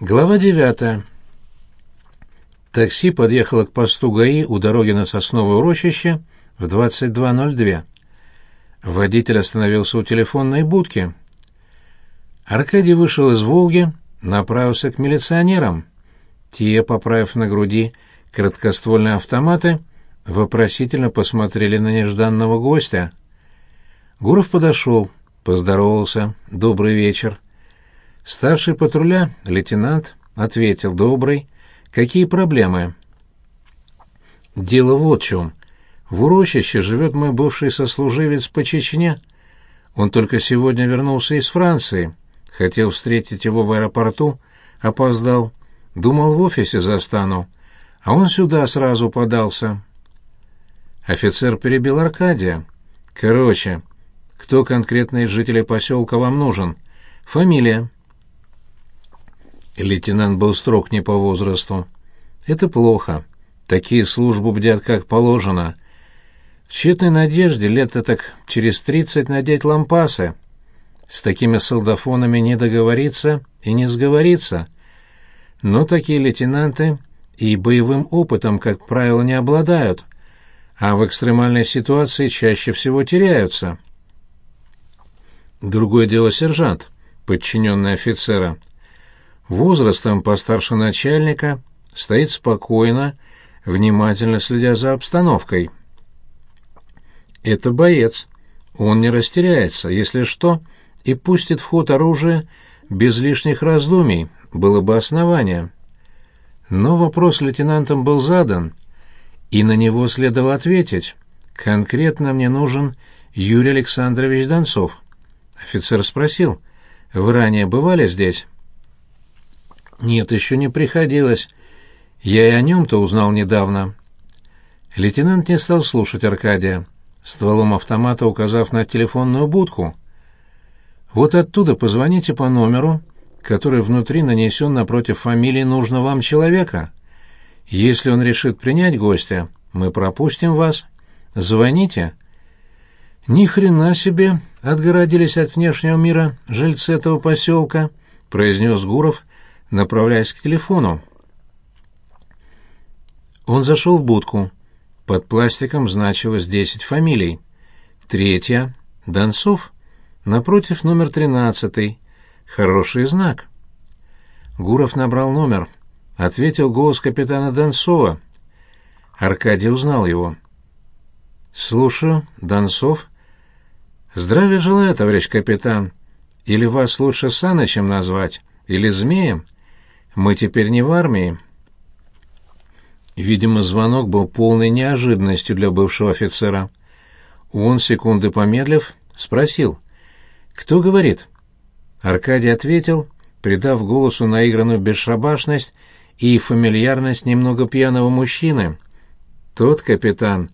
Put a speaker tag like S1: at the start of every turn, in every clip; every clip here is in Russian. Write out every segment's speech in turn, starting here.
S1: Глава девятая. Такси подъехало к посту ГАИ у дороги на Сосновое урочище в 22.02. Водитель остановился у телефонной будки. Аркадий вышел из «Волги», направился к милиционерам. Те, поправив на груди краткоствольные автоматы, вопросительно посмотрели на нежданного гостя. Гуров подошел, поздоровался. «Добрый вечер». Старший патруля, лейтенант, ответил «Добрый». «Какие проблемы?» «Дело вот в чем. В урочище живет мой бывший сослуживец по Чечне. Он только сегодня вернулся из Франции. Хотел встретить его в аэропорту, опоздал. Думал, в офисе застану. А он сюда сразу подался». Офицер перебил Аркадия. «Короче, кто конкретно из жителей поселка вам нужен? Фамилия?» Лейтенант был строг не по возрасту. Это плохо. Такие службу бдят как положено. В тщетной надежде лет так через тридцать надеть лампасы. С такими солдафонами не договориться и не сговориться. Но такие лейтенанты и боевым опытом, как правило, не обладают, а в экстремальной ситуации чаще всего теряются. Другое дело сержант, подчиненный офицера — возрастом постарше начальника, стоит спокойно, внимательно следя за обстановкой. Это боец. Он не растеряется, если что, и пустит в ход оружие без лишних раздумий, было бы основание. Но вопрос лейтенантом был задан, и на него следовало ответить. Конкретно мне нужен Юрий Александрович Донцов. Офицер спросил, «Вы ранее бывали здесь?» Нет, еще не приходилось. Я и о нем-то узнал недавно. Лейтенант не стал слушать Аркадия, стволом автомата указав на телефонную будку. Вот оттуда позвоните по номеру, который внутри нанесен напротив фамилии нужного вам человека. Если он решит принять гостя, мы пропустим вас. Звоните. Ни хрена себе отгородились от внешнего мира жильцы этого поселка, произнес Гуров, — направляясь к телефону. Он зашел в будку. Под пластиком значилось десять фамилий. Третья — Донцов. Напротив номер тринадцатый. Хороший знак. Гуров набрал номер. Ответил голос капитана Донцова. Аркадий узнал его. «Слушаю, Донцов». «Здравия желаю, товарищ капитан. Или вас лучше Санычем назвать, или Змеем?» Мы теперь не в армии. Видимо, звонок был полной неожиданностью для бывшего офицера. Он, секунды помедлив, спросил. «Кто говорит?» Аркадий ответил, придав голосу наигранную бесшабашность и фамильярность немного пьяного мужчины. «Тот капитан,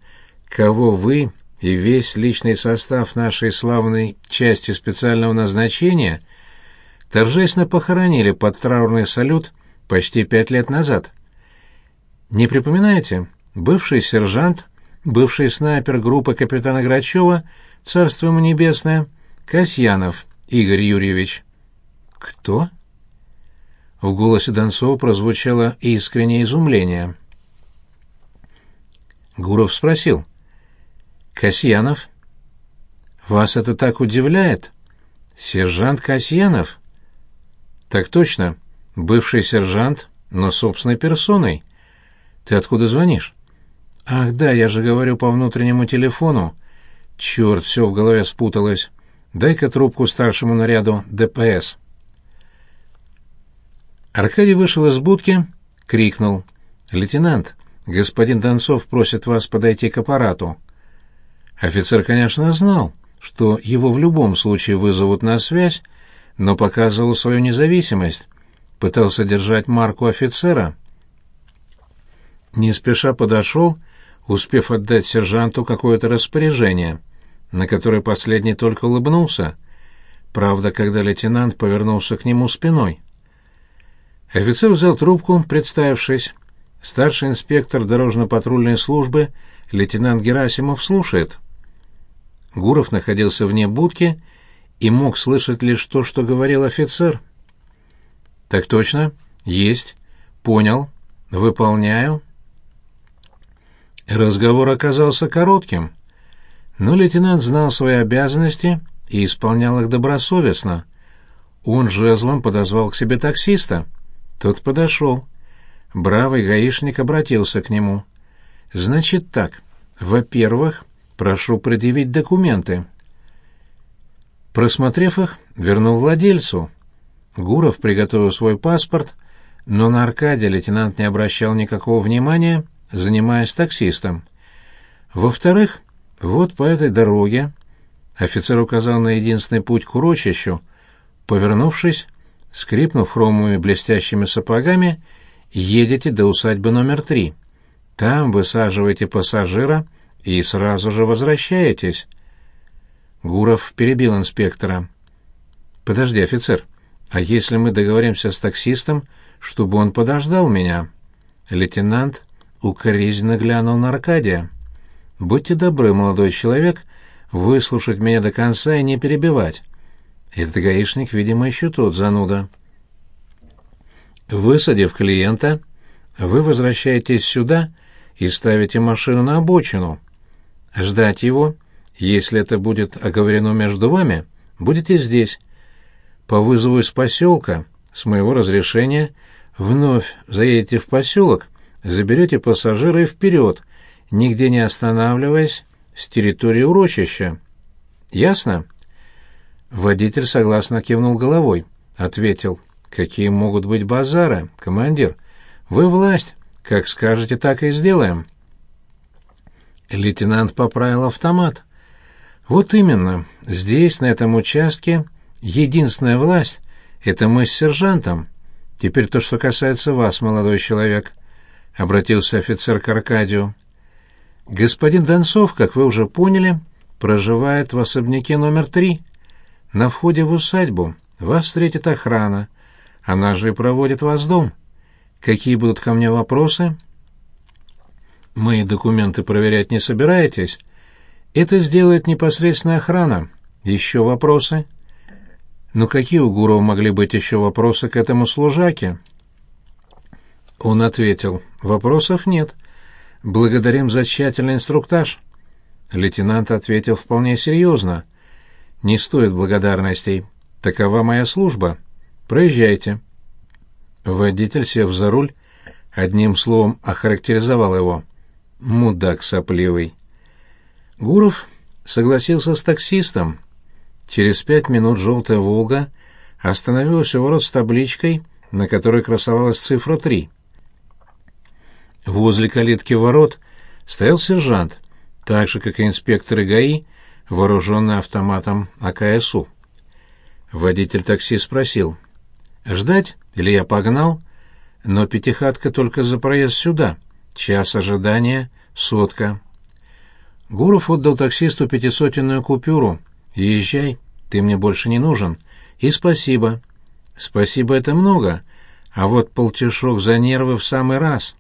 S1: кого вы и весь личный состав нашей славной части специального назначения — торжественно похоронили под траурный салют почти пять лет назад. Не припоминаете? Бывший сержант, бывший снайпер группы капитана Грачева, царство ему небесное, Касьянов Игорь Юрьевич. Кто? В голосе Донцова прозвучало искреннее изумление. Гуров спросил. «Касьянов?» «Вас это так удивляет?» «Сержант Касьянов?» Так точно. Бывший сержант, но собственной персоной. Ты откуда звонишь? Ах, да, я же говорю по внутреннему телефону. Черт, все в голове спуталось. Дай-ка трубку старшему наряду ДПС. Аркадий вышел из будки, крикнул. «Лейтенант, господин Донцов просит вас подойти к аппарату». Офицер, конечно, знал, что его в любом случае вызовут на связь, но показывал свою независимость, пытался держать марку офицера. Не спеша подошел, успев отдать сержанту какое-то распоряжение, на которое последний только улыбнулся. Правда, когда лейтенант повернулся к нему спиной. Офицер взял трубку, представившись. Старший инспектор дорожно-патрульной службы лейтенант Герасимов слушает. Гуров находился вне будки и мог слышать лишь то, что говорил офицер. «Так точно. «Есть. Понял. Выполняю». Разговор оказался коротким, но лейтенант знал свои обязанности и исполнял их добросовестно. Он жезлом подозвал к себе таксиста. Тот подошел. Бравый гаишник обратился к нему. «Значит так. Во-первых, прошу предъявить документы». Просмотрев их, вернул владельцу. Гуров приготовил свой паспорт, но на Аркадия лейтенант не обращал никакого внимания, занимаясь таксистом. Во-вторых, вот по этой дороге офицер указал на единственный путь к урочищу, повернувшись, скрипнув хромовыми блестящими сапогами, едете до усадьбы номер три. Там высаживаете пассажира и сразу же возвращаетесь. Гуров перебил инспектора. «Подожди, офицер, а если мы договоримся с таксистом, чтобы он подождал меня?» Лейтенант укоризненно глянул на Аркадия. «Будьте добры, молодой человек, выслушать меня до конца и не перебивать. Этот гаишник, видимо, еще тот зануда». Высадив клиента, вы возвращаетесь сюда и ставите машину на обочину. Ждать его если это будет оговорено между вами, будете здесь. По вызову из поселка, с моего разрешения, вновь заедете в поселок, заберете пассажира и вперед, нигде не останавливаясь, с территории урочища. Ясно?» Водитель согласно кивнул головой, ответил. «Какие могут быть базары, командир? Вы власть. Как скажете, так и сделаем». Лейтенант поправил автомат. Вот именно, здесь, на этом участке, единственная власть — это мы с сержантом. Теперь то, что касается вас, молодой человек, — обратился офицер к Аркадию. Господин Донцов, как вы уже поняли, проживает в особняке номер три. На входе в усадьбу вас встретит охрана. Она же и проводит вас дом. Какие будут ко мне вопросы? Мои документы проверять не собираетесь? Это сделает непосредственно охрана. Еще вопросы? Ну какие у Гурова могли быть еще вопросы к этому служаке? Он ответил, вопросов нет. Благодарим за тщательный инструктаж. Лейтенант ответил вполне серьезно. Не стоит благодарностей. Такова моя служба. Проезжайте. Водитель, сев за руль, одним словом охарактеризовал его. Мудак сопливый. Гуров согласился с таксистом. Через пять минут желтая «Волга» остановилась у ворот с табличкой, на которой красовалась цифра три. Возле калитки ворот стоял сержант, так же, как и инспекторы ГАИ, вооруженный автоматом АКСУ. Водитель такси спросил, «Ждать или я погнал?» Но пятихатка только за проезд сюда. Час ожидания, сотка. Гуров отдал таксисту пятисотенную купюру. «Езжай, ты мне больше не нужен. И спасибо». «Спасибо, это много, а вот полтишок за нервы в самый раз».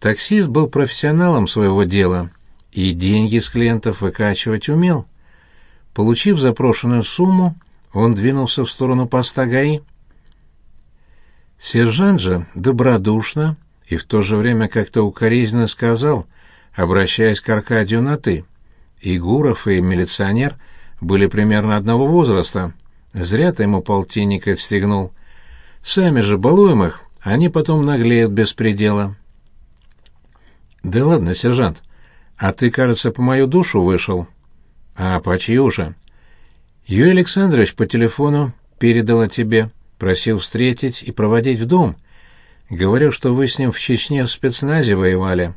S1: Таксист был профессионалом своего дела и деньги с клиентов выкачивать умел. Получив запрошенную сумму, он двинулся в сторону поста ГАИ. Сержант же добродушно и в то же время как-то укоризненно сказал, обращаясь к Аркадию на «ты». И Гуров, и милиционер были примерно одного возраста. Зря ты ему полтинник отстегнул. Сами же балуем их, они потом наглеют без предела. Да ладно, сержант, а ты, кажется, по мою душу вышел. А по чью же? Юрий Александрович по телефону передала тебе, просил встретить и проводить в дом. Говорил, что вы с ним в Чечне в спецназе воевали.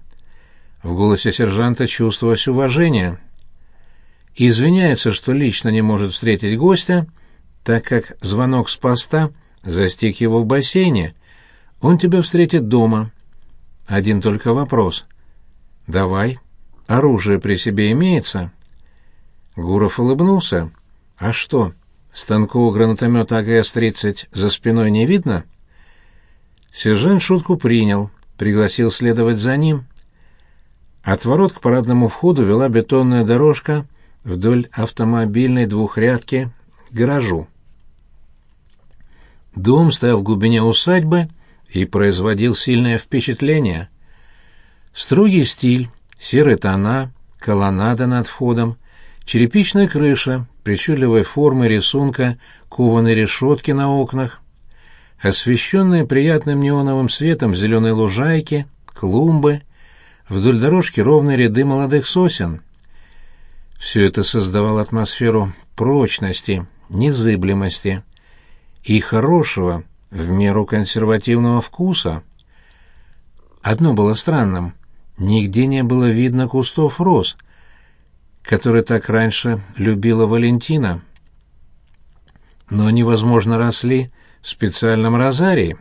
S1: В голосе сержанта чувствовалось уважение. Извиняется, что лично не может встретить гостя, так как звонок с поста застиг его в бассейне. Он тебя встретит дома. Один только вопрос. Давай. Оружие при себе имеется? Гуров улыбнулся. А что, станкового гранатомета АГС-30 за спиной не видно? Сержант шутку принял, пригласил следовать за ним. От ворот к парадному входу вела бетонная дорожка вдоль автомобильной двухрядки к гаражу. Дом стоял в глубине усадьбы и производил сильное впечатление. Строгий стиль, серые тона, колоннада над входом, черепичная крыша, причудливой формы рисунка, кованые решетки на окнах, освещенные приятным неоновым светом зеленые лужайки, клумбы, вдоль дорожки ровные ряды молодых сосен. Все это создавало атмосферу прочности, незыблемости и хорошего, в меру консервативного вкуса. Одно было странным. Нигде не было видно кустов роз, которые так раньше любила Валентина. Но они, возможно, росли в специальном розарии.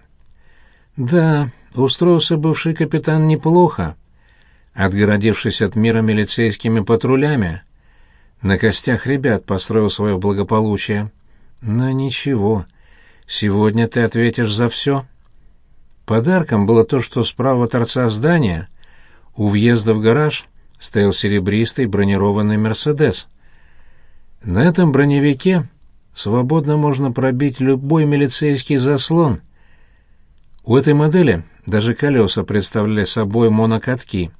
S1: Да, устроился бывший капитан неплохо, отгородившись от мира милицейскими патрулями. На костях ребят построил свое благополучие. Но ничего, сегодня ты ответишь за все. Подарком было то, что справа торца здания, у въезда в гараж, стоял серебристый бронированный «Мерседес». На этом броневике свободно можно пробить любой милицейский заслон. У этой модели даже колеса представляли собой монокатки.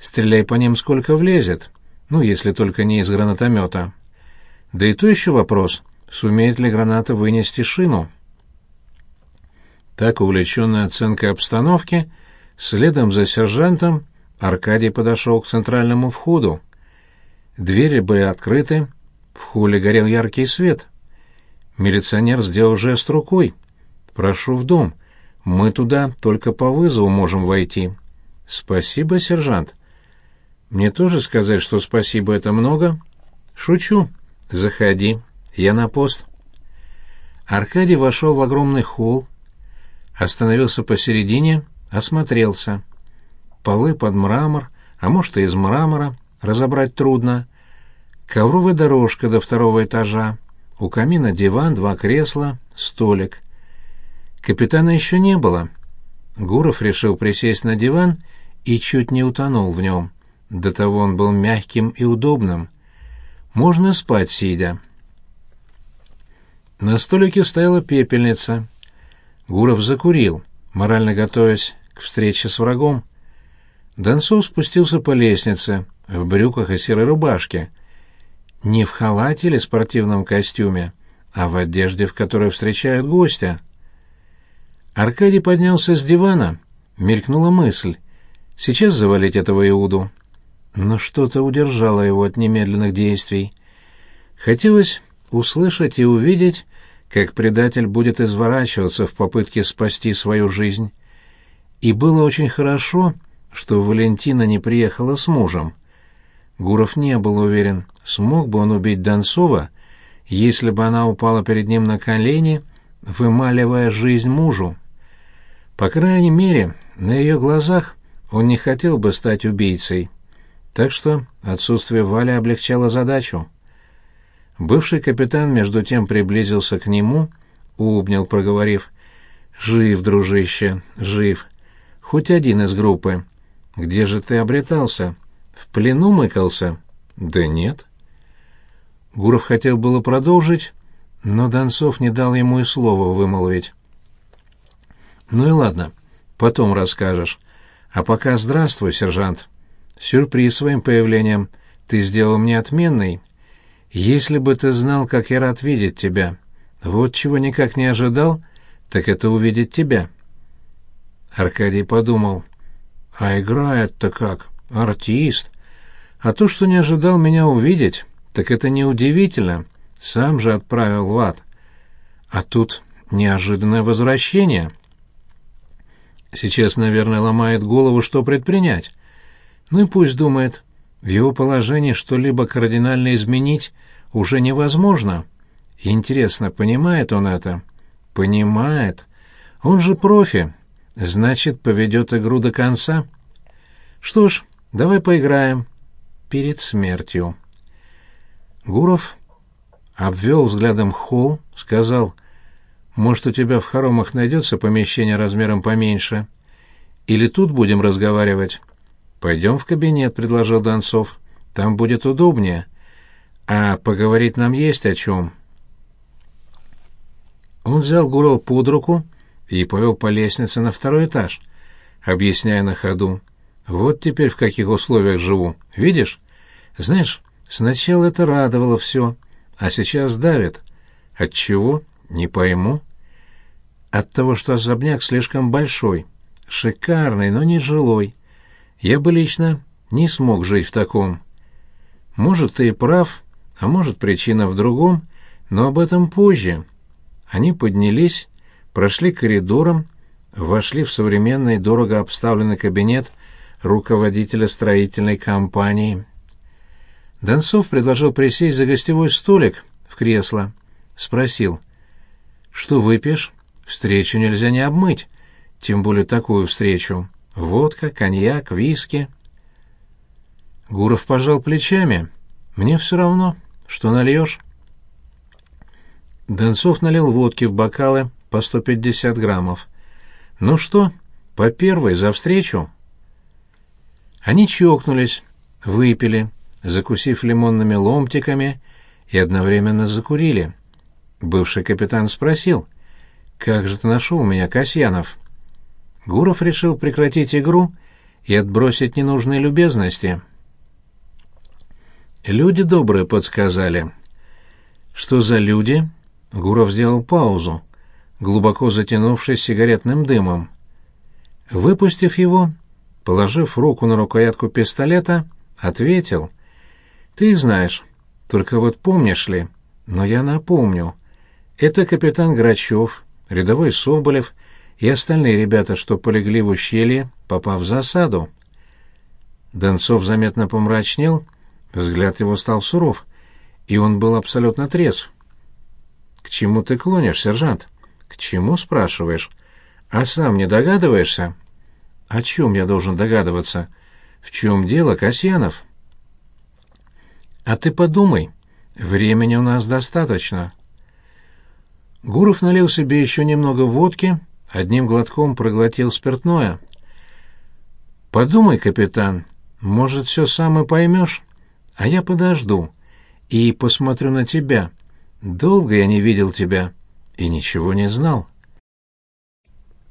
S1: Стреляй по ним сколько влезет, ну, если только не из гранатомета. Да и то еще вопрос, сумеет ли граната вынести шину. Так, увлеченный оценкой обстановки, следом за сержантом Аркадий подошел к центральному входу. Двери были открыты, в холле горел яркий свет — Милиционер сделал жест рукой. «Прошу в дом. Мы туда только по вызову можем войти». «Спасибо, сержант». «Мне тоже сказать, что спасибо это много?» «Шучу. Заходи. Я на пост». Аркадий вошел в огромный холл, остановился посередине, осмотрелся. Полы под мрамор, а может и из мрамора, разобрать трудно. Ковровая дорожка до второго этажа. У камина диван, два кресла, столик. Капитана еще не было. Гуров решил присесть на диван и чуть не утонул в нем. До того он был мягким и удобным. Можно спать, сидя. На столике стояла пепельница. Гуров закурил, морально готовясь к встрече с врагом. Донцов спустился по лестнице, в брюках и серой рубашке, не в халате или спортивном костюме, а в одежде, в которой встречают гостя. Аркадий поднялся с дивана, мелькнула мысль. Сейчас завалить этого Иуду. Но что-то удержало его от немедленных действий. Хотелось услышать и увидеть, как предатель будет изворачиваться в попытке спасти свою жизнь. И было очень хорошо, что Валентина не приехала с мужем. Гуров не был уверен, смог бы он убить Донцова, если бы она упала перед ним на колени, вымаливая жизнь мужу. По крайней мере, на ее глазах он не хотел бы стать убийцей. Так что отсутствие Вали облегчало задачу. Бывший капитан между тем приблизился к нему, обнял, проговорив «Жив, дружище, жив. Хоть один из группы. Где же ты обретался?» В плену мыкался? Да нет. Гуров хотел было продолжить, но Донцов не дал ему и слова вымолвить. Ну и ладно, потом расскажешь. А пока здравствуй, сержант. Сюрприз своим появлением ты сделал мне отменный. Если бы ты знал, как я рад видеть тебя. Вот чего никак не ожидал, так это увидеть тебя. Аркадий подумал, а играет-то как? артист. А то, что не ожидал меня увидеть, так это неудивительно. Сам же отправил в ад. А тут неожиданное возвращение. Сейчас, наверное, ломает голову, что предпринять. Ну и пусть думает, в его положении что-либо кардинально изменить уже невозможно. Интересно, понимает он это? Понимает. Он же профи. Значит, поведет игру до конца. Что ж, Давай поиграем перед смертью. Гуров обвел взглядом холл, сказал, «Может, у тебя в хоромах найдется помещение размером поменьше? Или тут будем разговаривать?» «Пойдем в кабинет», — предложил Донцов. «Там будет удобнее. А поговорить нам есть о чем». Он взял Гурова под руку и повел по лестнице на второй этаж, объясняя на ходу. «Вот теперь в каких условиях живу. Видишь? Знаешь, сначала это радовало все, а сейчас давит. От чего? Не пойму. От того, что особняк слишком большой, шикарный, но не жилой. Я бы лично не смог жить в таком. Может, ты и прав, а может, причина в другом, но об этом позже». Они поднялись, прошли коридором, вошли в современный, дорого обставленный кабинет руководителя строительной компании. Донцов предложил присесть за гостевой столик в кресло. Спросил, «Что выпьешь? Встречу нельзя не обмыть, тем более такую встречу. Водка, коньяк, виски». Гуров пожал плечами. «Мне все равно, что нальешь». Донцов налил водки в бокалы по 150 граммов. «Ну что, по первой за встречу?» Они чокнулись, выпили, закусив лимонными ломтиками, и одновременно закурили. Бывший капитан спросил, «Как же ты нашел меня, Касьянов?» Гуров решил прекратить игру и отбросить ненужные любезности. «Люди добрые подсказали». «Что за люди?» Гуров сделал паузу, глубоко затянувшись сигаретным дымом. Выпустив его, положив руку на рукоятку пистолета, ответил. «Ты их знаешь, только вот помнишь ли, но я напомню. Это капитан Грачев, рядовой Соболев и остальные ребята, что полегли в ущелье, попав в засаду». Донцов заметно помрачнел, взгляд его стал суров, и он был абсолютно трезв. «К чему ты клонишь, сержант?» «К чему?» — спрашиваешь. «А сам не догадываешься?» «О чем я должен догадываться?» «В чем дело, Касьянов?» «А ты подумай. Времени у нас достаточно». Гуров налил себе еще немного водки, одним глотком проглотил спиртное. «Подумай, капитан, может, все сам и поймешь, а я подожду и посмотрю на тебя, Долго я не видел тебя и ничего не знал.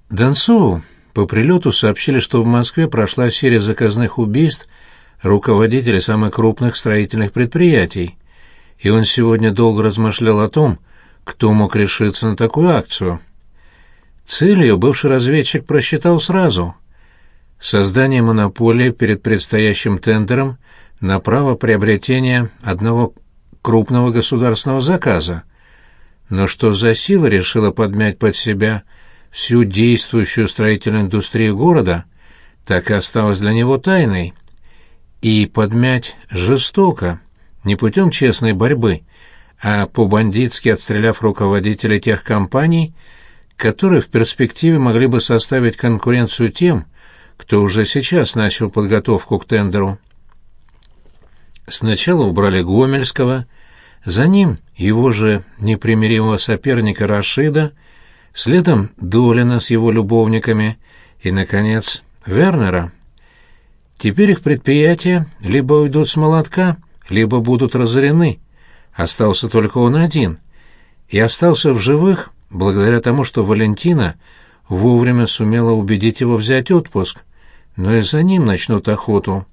S1: Донцову по прилету сообщили, что в Москве прошла серия заказных убийств руководителей самых крупных строительных предприятий, и он сегодня долго размышлял о том, кто мог решиться на такую акцию. Цель ее бывший разведчик просчитал сразу — создание монополии перед предстоящим тендером на право приобретения одного крупного государственного заказа. Но что за сила решила подмять под себя всю действующую строительную индустрию города, так и осталось для него тайной. И подмять жестоко, не путем честной борьбы, а по-бандитски отстреляв руководителей тех компаний, которые в перспективе могли бы составить конкуренцию тем, кто уже сейчас начал подготовку к тендеру. Сначала убрали Гомельского, за ним его же непримиримого соперника Рашида, следом Долина с его любовниками и, наконец, Вернера. Теперь их предприятия либо уйдут с молотка, либо будут разорены. Остался только он один. И остался в живых благодаря тому, что Валентина вовремя сумела убедить его взять отпуск, но и за ним начнут охоту.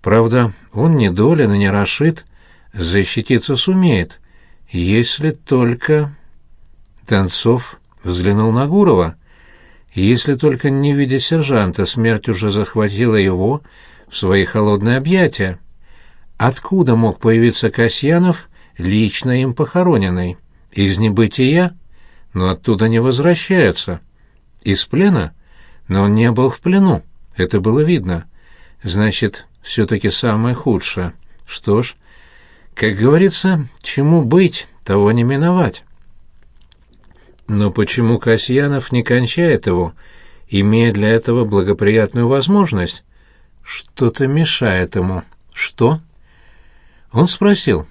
S1: Правда, он не Долин и не Рашид, защититься сумеет, если только... Донцов взглянул на Гурова. Если только, не видя сержанта, смерть уже захватила его в свои холодные объятия. Откуда мог появиться Касьянов, лично им похороненный? Из небытия? Но оттуда не возвращаются. Из плена? Но он не был в плену, это было видно. Значит, все-таки самое худшее. Что ж, как говорится, чему быть, того не миновать. Но почему Касьянов не кончает его, имея для этого благоприятную возможность? Что-то мешает ему. Что? Он спросил.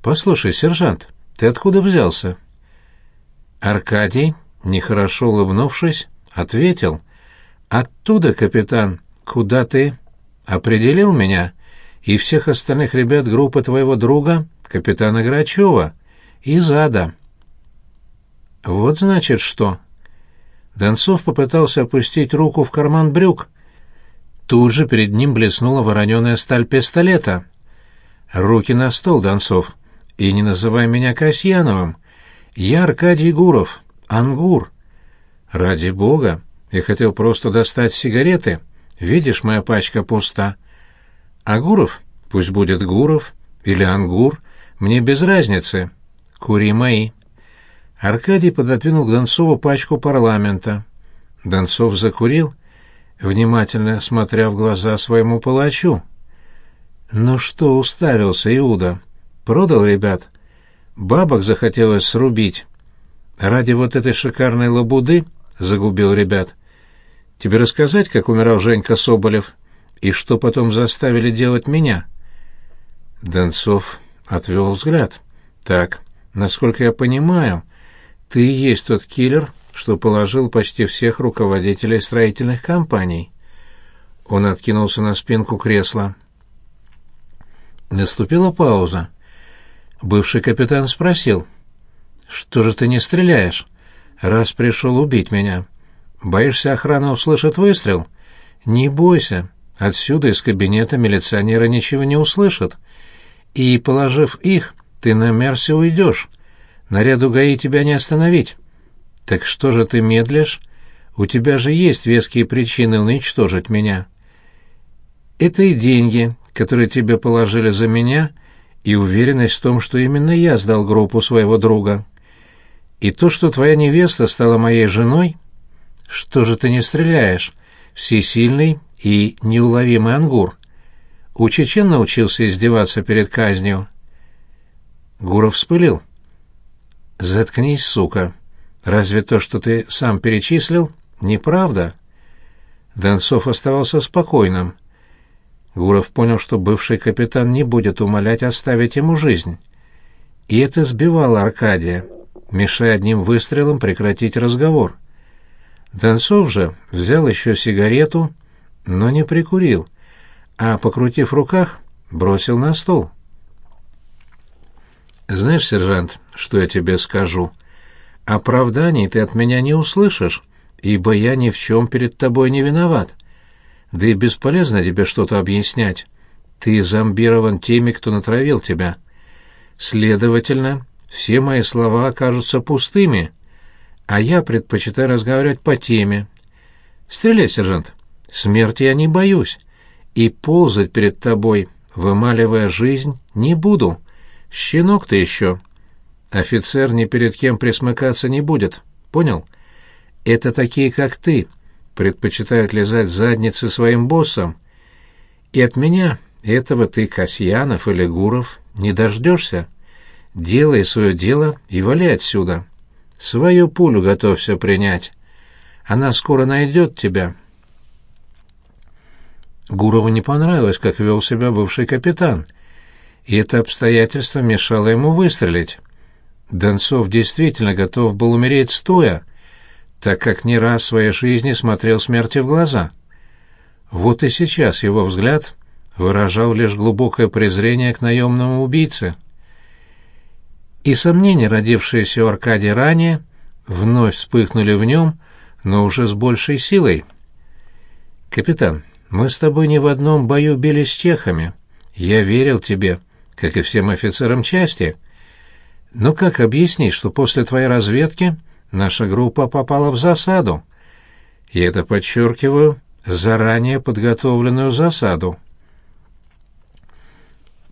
S1: «Послушай, сержант, ты откуда взялся?» Аркадий, нехорошо улыбнувшись, ответил. «Оттуда, капитан, куда ты определил меня?» и всех остальных ребят группы твоего друга, капитана Грачева, из ада. Вот значит что. Донцов попытался опустить руку в карман брюк. Тут же перед ним блеснула вороненая сталь пистолета. «Руки на стол, Донцов, и не называй меня Касьяновым. Я Аркадий Гуров, Ангур. Ради бога, я хотел просто достать сигареты. Видишь, моя пачка пуста. А Гуров, пусть будет Гуров или Ангур, мне без разницы. Кури мои». Аркадий пододвинул к Донцову пачку парламента. Донцов закурил, внимательно смотря в глаза своему палачу. «Ну что уставился, Иуда? Продал ребят? Бабок захотелось срубить. Ради вот этой шикарной лабуды загубил ребят. Тебе рассказать, как умирал Женька Соболев, и что потом заставили делать меня?» Донцов отвел взгляд. «Так, насколько я понимаю...» Ты и есть тот киллер, что положил почти всех руководителей строительных компаний. Он откинулся на спинку кресла. Наступила пауза. Бывший капитан спросил: "Что же ты не стреляешь, раз пришел убить меня? Боишься, охрана услышит выстрел? Не бойся, отсюда из кабинета милиционера ничего не услышат. И положив их, ты на Мерсе уйдешь. Наряду ГАИ тебя не остановить. Так что же ты медлишь? У тебя же есть веские причины уничтожить меня. Это и деньги, которые тебе положили за меня, и уверенность в том, что именно я сдал группу своего друга. И то, что твоя невеста стала моей женой? Что же ты не стреляешь? Всесильный и неуловимый ангур. У чечен научился издеваться перед казнью. Гуров вспылил. «Заткнись, сука. Разве то, что ты сам перечислил, неправда?» Донцов оставался спокойным. Гуров понял, что бывший капитан не будет умолять оставить ему жизнь. И это сбивало Аркадия, мешая одним выстрелом прекратить разговор. Донцов же взял еще сигарету, но не прикурил, а, покрутив в руках, бросил на стол. Знаешь, сержант, что я тебе скажу? Оправданий ты от меня не услышишь, ибо я ни в чем перед тобой не виноват. Да и бесполезно тебе что-то объяснять. Ты зомбирован теми, кто натравил тебя. Следовательно, все мои слова окажутся пустыми, а я предпочитаю разговаривать по теме. Стреляй, сержант. Смерти я не боюсь, и ползать перед тобой, вымаливая жизнь, не бу». Щенок ты еще. Офицер ни перед кем присмыкаться не будет. Понял? Это такие, как ты, предпочитают лизать задницы своим боссам. И от меня этого ты, Касьянов или Гуров, не дождешься. Делай свое дело и вали отсюда. Свою пулю готовься принять. Она скоро найдет тебя. Гурову не понравилось, как вел себя бывший капитан — и это обстоятельство мешало ему выстрелить. Донцов действительно готов был умереть стоя, так как не раз в своей жизни смотрел смерти в глаза. Вот и сейчас его взгляд выражал лишь глубокое презрение к наемному убийце. И сомнения, родившиеся у Аркадия ранее, вновь вспыхнули в нем, но уже с большей силой. «Капитан, мы с тобой не в одном бою били с чехами. Я верил тебе» как и всем офицерам части. Но как объяснить, что после твоей разведки наша группа попала в засаду? И это подчеркиваю, заранее подготовленную засаду.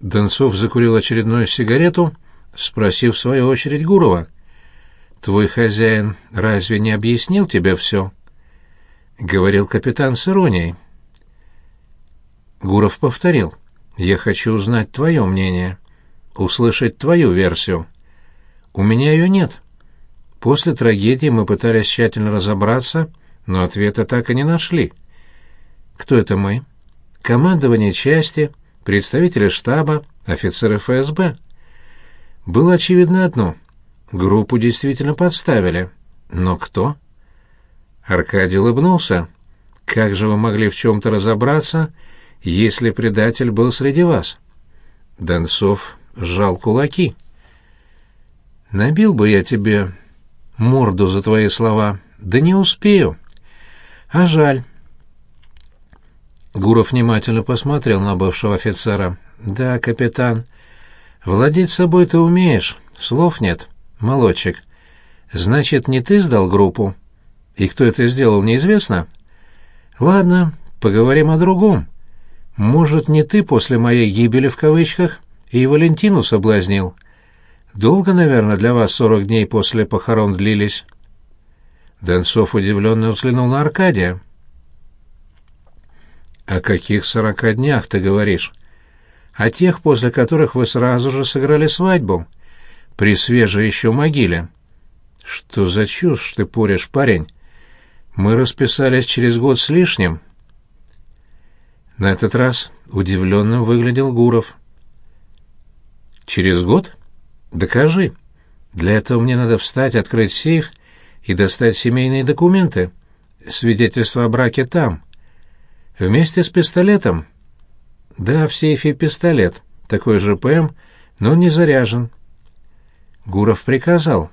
S1: Донцов закурил очередную сигарету, спросив в свою очередь Гурова. «Твой хозяин разве не объяснил тебе все?» — говорил капитан с иронией. Гуров повторил. Я хочу узнать твое мнение, услышать твою версию. У меня ее нет. После трагедии мы пытались тщательно разобраться, но ответа так и не нашли. Кто это мы? Командование части, представители штаба, офицеры ФСБ. Было очевидно одно. Группу действительно подставили. Но кто? Аркадий улыбнулся. Как же вы могли в чем-то разобраться, если предатель был среди вас. Донцов сжал кулаки. Набил бы я тебе морду за твои слова. Да не успею. А жаль. Гуров внимательно посмотрел на бывшего офицера. «Да, капитан, владеть собой ты умеешь, слов нет, молодчик. Значит, не ты сдал группу? И кто это сделал, неизвестно? Ладно, поговорим о другом. Может, не ты после моей гибели в кавычках и Валентину соблазнил? Долго, наверное, для вас сорок дней после похорон длились?» Донцов удивленно взглянул на Аркадия. «О каких сорока днях ты говоришь? О тех, после которых вы сразу же сыграли свадьбу, при свежей еще могиле. Что за чушь ты порешь, парень? Мы расписались через год с лишним». На этот раз удивленным выглядел Гуров. «Через год? Докажи. Для этого мне надо встать, открыть сейф и достать семейные документы. Свидетельство о браке там». Вместе с пистолетом? Да, в сейфе пистолет, такой же ПМ, но не заряжен. Гуров приказал.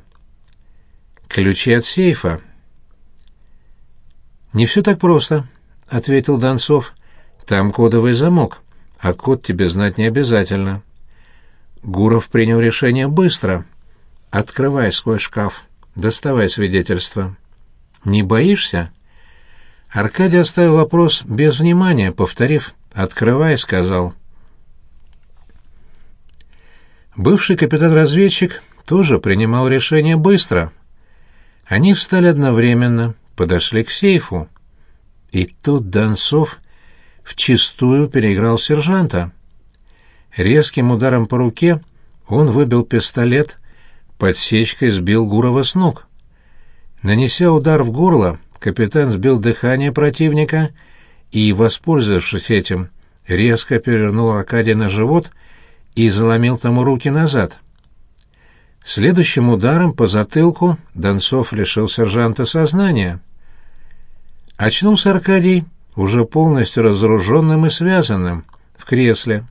S1: Ключи от сейфа. Не все так просто, ответил Донцов. Там кодовый замок, а код тебе знать не обязательно. Гуров принял решение быстро. Открывай свой шкаф, доставай свидетельство. Не боишься? Аркадий оставил вопрос без внимания, повторив «открывай», сказал. Бывший капитан-разведчик тоже принимал решение быстро. Они встали одновременно, подошли к сейфу. И тут Донцов вчистую переиграл сержанта. Резким ударом по руке он выбил пистолет, подсечкой сбил Гурова с ног. Нанеся удар в горло, капитан сбил дыхание противника и, воспользовавшись этим, резко перевернул Аркадия на живот и заломил тому руки назад. Следующим ударом по затылку Донцов лишил сержанта сознания. Очнулся Аркадий уже полностью разоруженным и связанным, в кресле.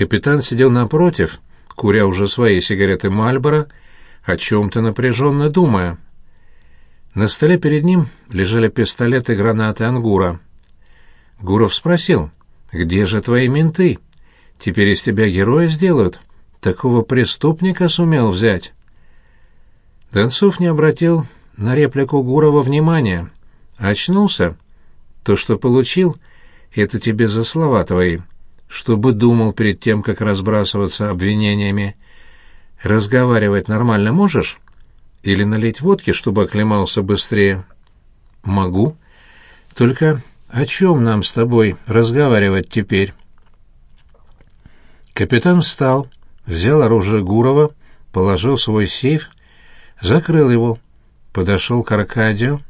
S1: Капитан сидел напротив, куря уже свои сигареты Мальборо, о чем-то напряженно думая. На столе перед ним лежали пистолеты и гранаты Ангура. Гуров спросил, «Где же твои менты? Теперь из тебя героя сделают? Такого преступника сумел взять?» Донцов не обратил на реплику Гурова внимания. «Очнулся? То, что получил, это тебе за слова твои, чтобы думал перед тем, как разбрасываться обвинениями. Разговаривать нормально можешь?» Или налить водки, чтобы оклемался быстрее? Могу. Только о чем нам с тобой разговаривать теперь? Капитан встал, взял оружие Гурова, положил свой сейф, закрыл его, подошел к Аркадию,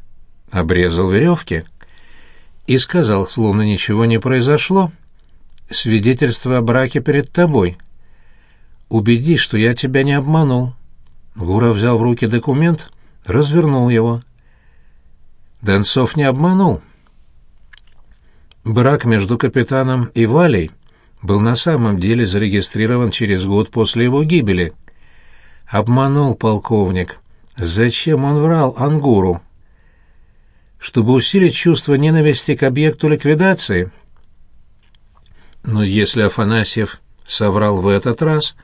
S1: обрезал веревки и сказал, словно ничего не произошло, «Свидетельство о браке перед тобой. Убедись, что я тебя не обманул». Гуров взял в руки документ, развернул его. Донцов не обманул. Брак между капитаном и Валей был на самом деле зарегистрирован через год после его гибели. Обманул полковник. Зачем он врал Ангуру? Чтобы усилить чувство ненависти к объекту ликвидации? Но если Афанасьев соврал в этот раз,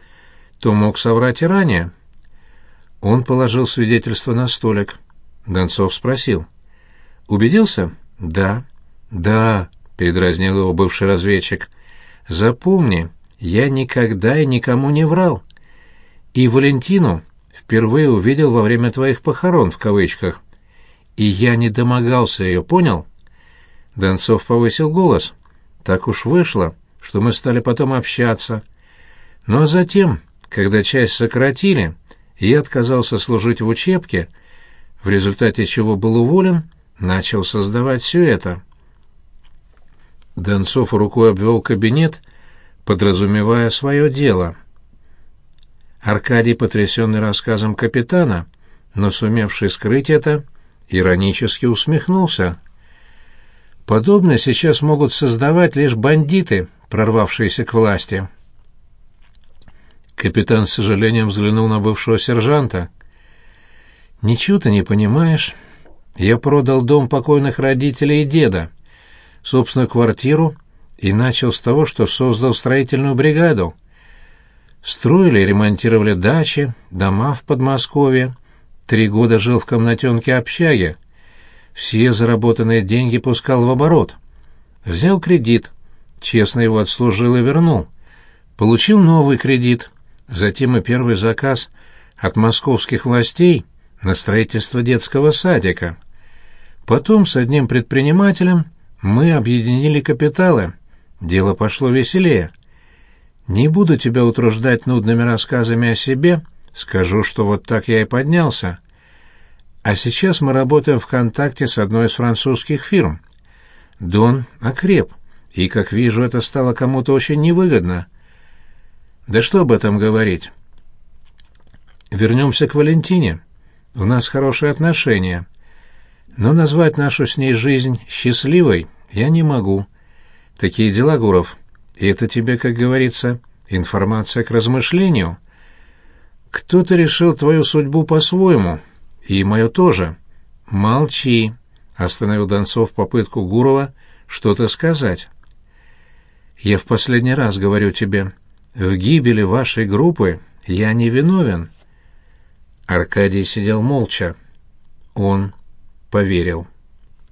S1: то мог соврать и ранее. Он положил свидетельство на столик. Донцов спросил. «Убедился?» «Да». «Да», — передразнил его бывший разведчик. «Запомни, я никогда и никому не врал. И Валентину впервые увидел во время твоих похорон, в кавычках. И я не домогался ее, понял?» Донцов повысил голос. «Так уж вышло, что мы стали потом общаться. А затем, когда часть сократили...» Я отказался служить в учебке, в результате чего был уволен, начал создавать все это. Донцов рукой обвел кабинет, подразумевая свое дело. Аркадий, потрясенный рассказом капитана, но сумевший скрыть это, иронически усмехнулся. Подобное сейчас могут создавать лишь бандиты, прорвавшиеся к власти. Капитан с сожалением взглянул на бывшего сержанта. Ничего ты не понимаешь. Я продал дом покойных родителей и деда, собственную квартиру и начал с того, что создал строительную бригаду. Строили и ремонтировали дачи, дома в Подмосковье. Три года жил в комнатенке общаги. Все заработанные деньги пускал в оборот. Взял кредит, честно его отслужил и вернул. Получил новый кредит, затем и первый заказ от московских властей на строительство детского садика. Потом с одним предпринимателем мы объединили капиталы. Дело пошло веселее. Не буду тебя утруждать нудными рассказами о себе, скажу, что вот так я и поднялся. А сейчас мы работаем в контакте с одной из французских фирм. Дон окреп, и, как вижу, это стало кому-то очень невыгодно. Да что об этом говорить? Вернемся к Валентине. У нас хорошие отношения. Но назвать нашу с ней жизнь счастливой я не могу. Такие дела, Гуров. И это тебе, как говорится, информация к размышлению. Кто-то решил твою судьбу по-своему, и мою тоже. Молчи, остановил Донцов попытку Гурова что-то сказать. Я в последний раз говорю тебе, в гибели вашей группы я не виновен. Аркадий сидел молча. Он поверил.